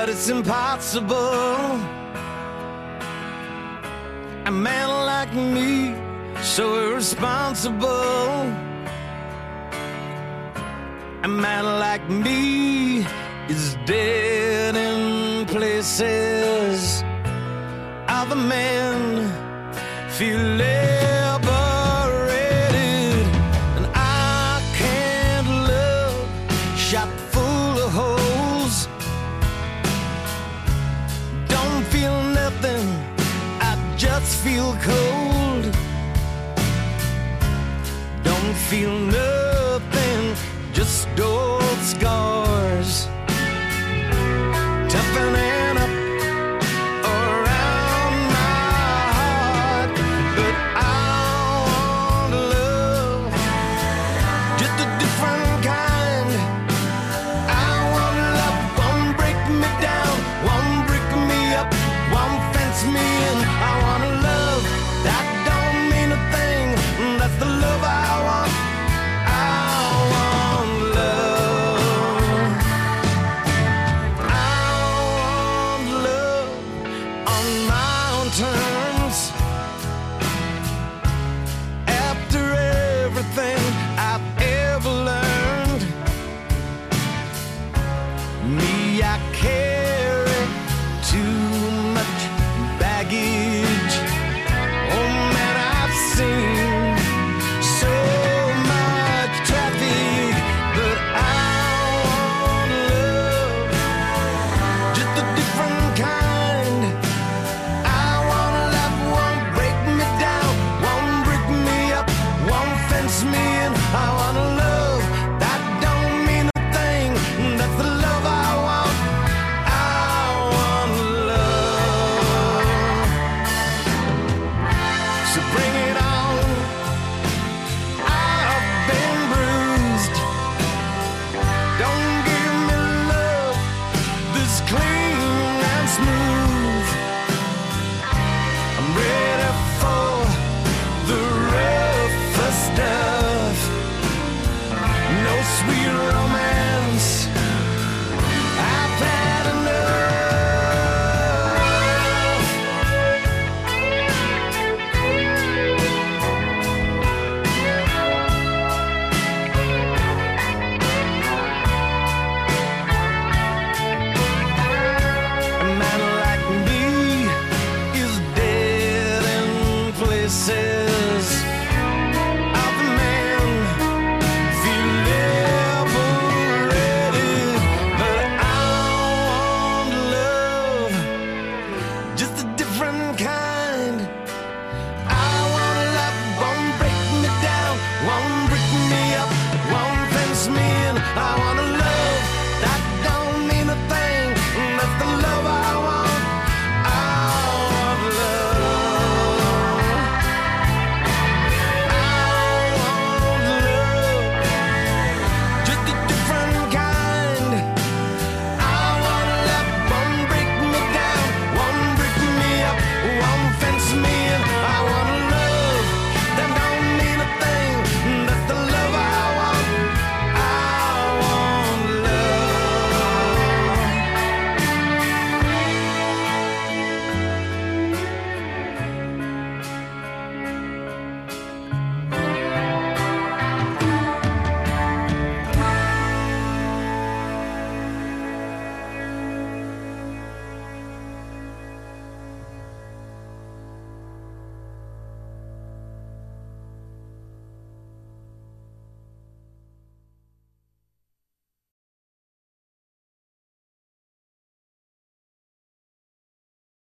but it's impossible. A man like me, so irresponsible. A man like me is dead in places. Other men feel less. feel cold. Don't feel nothing, just old scars. Up around my heart, but I want love just a different. So bring this is